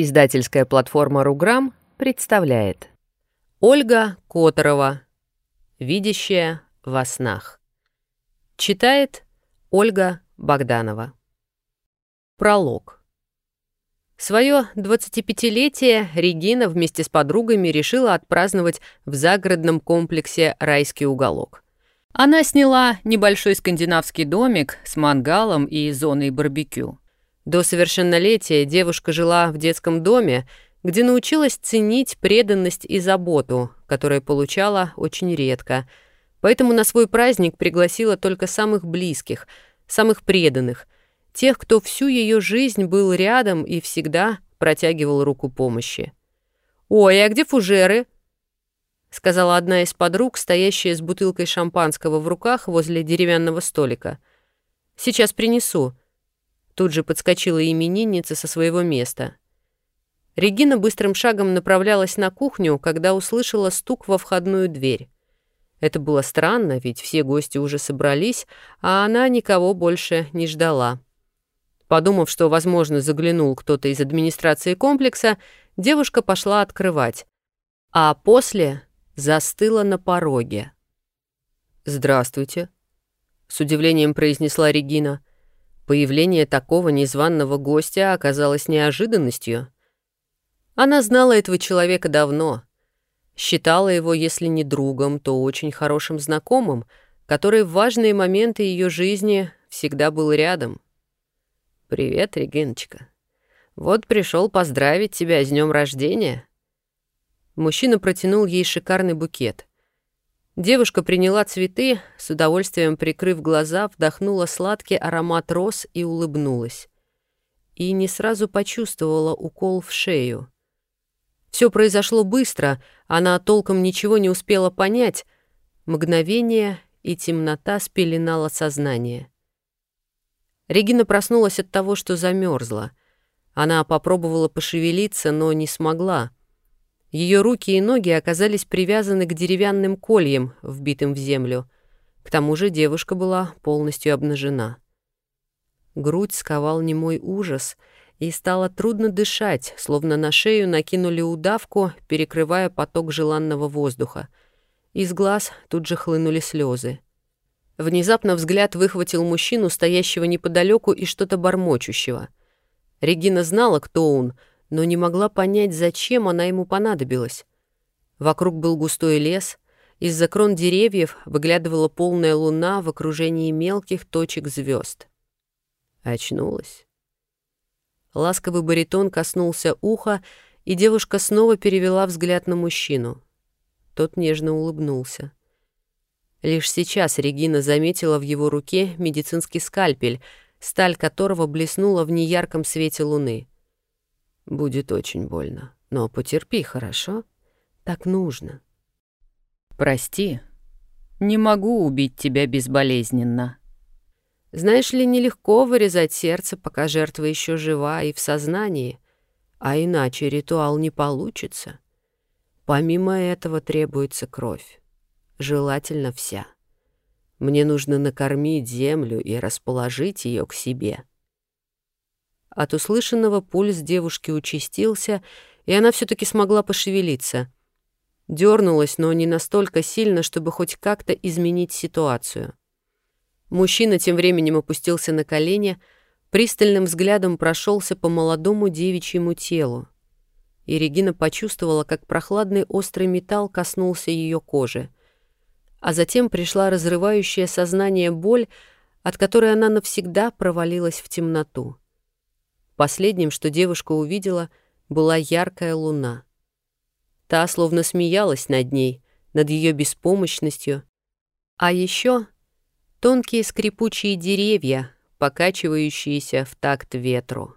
Издательская платформа «Руграм» представляет Ольга Которова «Видящая во снах». Читает Ольга Богданова. Пролог. Своё 25-летие Регина вместе с подругами решила отпраздновать в загородном комплексе «Райский уголок». Она сняла небольшой скандинавский домик с мангалом и зоной барбекю. До совершеннолетия девушка жила в детском доме, где научилась ценить преданность и заботу, которую получала очень редко. Поэтому на свой праздник пригласила только самых близких, самых преданных, тех, кто всю ее жизнь был рядом и всегда протягивал руку помощи. «Ой, а где фужеры?» — сказала одна из подруг, стоящая с бутылкой шампанского в руках возле деревянного столика. «Сейчас принесу», Тут же подскочила именинница со своего места. Регина быстрым шагом направлялась на кухню, когда услышала стук во входную дверь. Это было странно, ведь все гости уже собрались, а она никого больше не ждала. Подумав, что, возможно, заглянул кто-то из администрации комплекса, девушка пошла открывать, а после застыла на пороге. «Здравствуйте», — с удивлением произнесла Регина. Появление такого незваного гостя оказалось неожиданностью. Она знала этого человека давно. Считала его, если не другом, то очень хорошим знакомым, который в важные моменты ее жизни всегда был рядом. «Привет, Региночка. Вот пришел поздравить тебя с днем рождения». Мужчина протянул ей шикарный букет. Девушка приняла цветы, с удовольствием прикрыв глаза, вдохнула сладкий аромат роз и улыбнулась. И не сразу почувствовала укол в шею. Все произошло быстро, она толком ничего не успела понять. Мгновение и темнота спеленала сознание. Регина проснулась от того, что замерзла. Она попробовала пошевелиться, но не смогла — ее руки и ноги оказались привязаны к деревянным кольям, вбитым в землю. К тому же девушка была полностью обнажена. Грудь сковал немой ужас, и стало трудно дышать, словно на шею накинули удавку, перекрывая поток желанного воздуха. Из глаз тут же хлынули слезы. Внезапно взгляд выхватил мужчину, стоящего неподалеку и что-то бормочущего. Регина знала, кто он — но не могла понять, зачем она ему понадобилась. Вокруг был густой лес, из-за крон деревьев выглядывала полная луна в окружении мелких точек звезд. Очнулась. Ласковый баритон коснулся уха, и девушка снова перевела взгляд на мужчину. Тот нежно улыбнулся. Лишь сейчас Регина заметила в его руке медицинский скальпель, сталь которого блеснула в неярком свете луны. Будет очень больно. Но потерпи, хорошо? Так нужно. Прости. Не могу убить тебя безболезненно. Знаешь ли, нелегко вырезать сердце, пока жертва еще жива и в сознании, а иначе ритуал не получится. Помимо этого требуется кровь, желательно вся. Мне нужно накормить землю и расположить ее к себе. От услышанного пульс девушки участился, и она все таки смогла пошевелиться. Дернулась, но не настолько сильно, чтобы хоть как-то изменить ситуацию. Мужчина тем временем опустился на колени, пристальным взглядом прошелся по молодому девичьему телу. И Регина почувствовала, как прохладный острый металл коснулся ее кожи. А затем пришла разрывающая сознание боль, от которой она навсегда провалилась в темноту. Последним, что девушка увидела, была яркая луна. Та словно смеялась над ней, над ее беспомощностью. А еще тонкие скрипучие деревья, покачивающиеся в такт ветру.